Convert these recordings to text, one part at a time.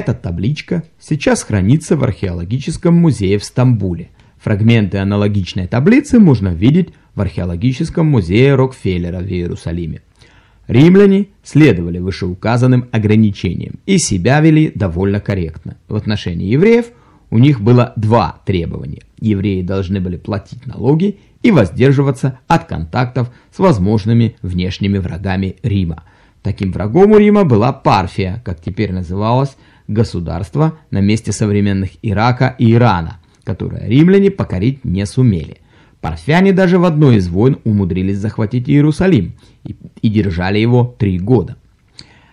Эта табличка сейчас хранится в археологическом музее в Стамбуле. Фрагменты аналогичной таблицы можно видеть в археологическом музее Рокфеллера в Иерусалиме. Римляне следовали вышеуказанным ограничениям и себя вели довольно корректно. В отношении евреев у них было два требования. Евреи должны были платить налоги и воздерживаться от контактов с возможными внешними врагами Рима. Таким врагом у Рима была Парфия, как теперь называлось государство на месте современных Ирака и Ирана, которое римляне покорить не сумели. Парфяне даже в одной из войн умудрились захватить Иерусалим и, и держали его три года.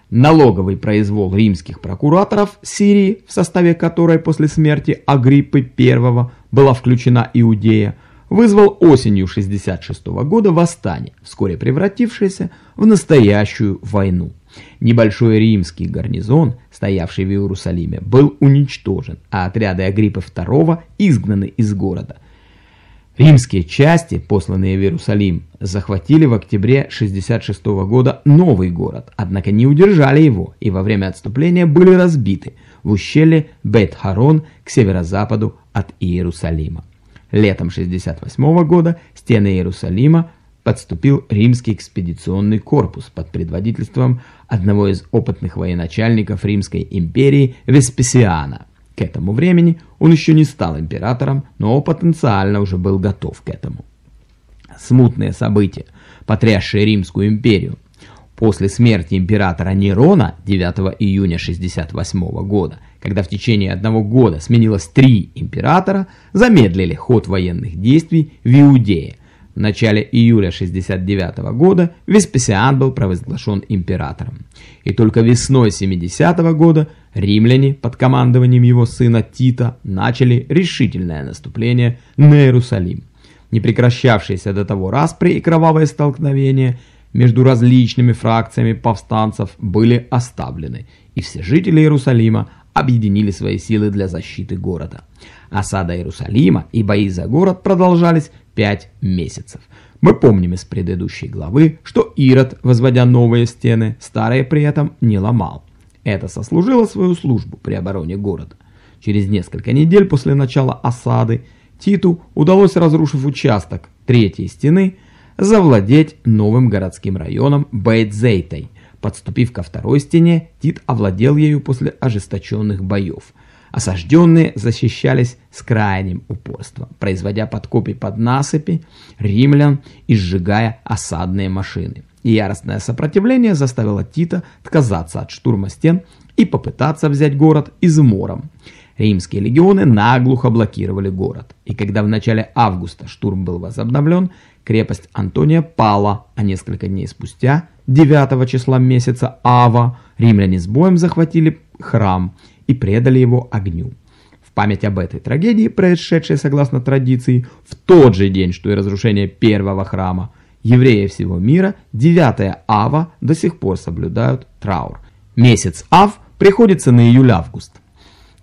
Налоговый произвол римских прокураторов Сирии, в составе которой после смерти Агриппы I была включена Иудея, вызвал осенью 66 года восстание, вскоре превратившееся в настоящую войну. Небольшой римский гарнизон, стоявший в Иерусалиме, был уничтожен, а отряды Агриппы II изгнаны из города. Римские части, посланные в Иерусалим, захватили в октябре 66 года новый город, однако не удержали его и во время отступления были разбиты в ущелье Бет-Харон к северо-западу от Иерусалима. Летом 68 года стены Иерусалима подступил римский экспедиционный корпус под предводительством одного из опытных военачальников Римской империи Веспесиана. К этому времени он еще не стал императором, но потенциально уже был готов к этому. Смутные события, потрясшие Римскую империю, После смерти императора Нерона 9 июня 68 года, когда в течение одного года сменилось три императора, замедлили ход военных действий в Иудее. В начале июля 69 года Веспасиан был провозглашен императором. И только весной 70 года римляне под командованием его сына Тита начали решительное наступление на Иерусалим. Непрекращавшиеся до того распри и кровавые столкновения – между различными фракциями повстанцев были оставлены, и все жители Иерусалима объединили свои силы для защиты города. Осада Иерусалима и бои за город продолжались пять месяцев. Мы помним из предыдущей главы, что Ирод, возводя новые стены, старые при этом не ломал. Это сослужило свою службу при обороне города. Через несколько недель после начала осады Титу удалось, разрушив участок третьей стены, завладеть новым городским районом Бейтзейтой. Подступив ко второй стене, Тит овладел ею после ожесточенных боев. Осажденные защищались с крайним упорством, производя подкопи под насыпи римлян и сжигая осадные машины. яростное сопротивление заставило Тита отказаться от штурма стен и попытаться взять город измором. Римские легионы наглухо блокировали город, и когда в начале августа штурм был возобновлен, крепость Антония пала, а несколько дней спустя, 9 числа месяца Ава, римляне с боем захватили храм и предали его огню. В память об этой трагедии, происшедшей согласно традиции, в тот же день, что и разрушение первого храма, евреи всего мира 9 Ава до сих пор соблюдают траур. Месяц Ав приходится на июль-август.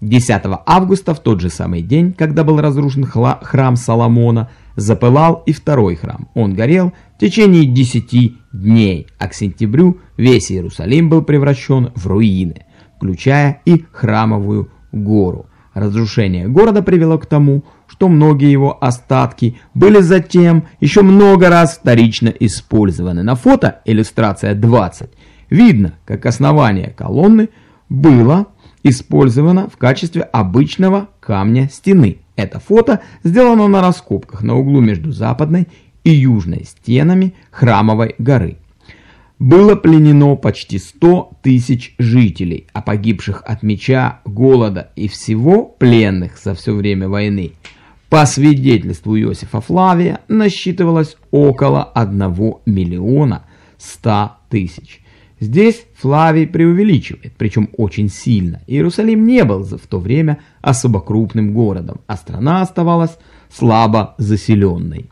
10 августа, в тот же самый день, когда был разрушен храм Соломона, запылал и второй храм. Он горел в течение десяти дней, а к сентябрю весь Иерусалим был превращен в руины, включая и храмовую гору. Разрушение города привело к тому, что многие его остатки были затем еще много раз вторично использованы. На фото иллюстрация 20 видно, как основание колонны было использовано в качестве обычного камня стены. Это фото сделано на раскопках на углу между западной и южной стенами Храмовой горы. Было пленено почти 100 тысяч жителей, а погибших от меча, голода и всего пленных за все время войны по свидетельству Иосифа Флавия насчитывалось около 1 миллиона 100 тысяч. Здесь Флавий преувеличивает, причем очень сильно. Иерусалим не был в то время особо крупным городом, а страна оставалась слабо заселенной.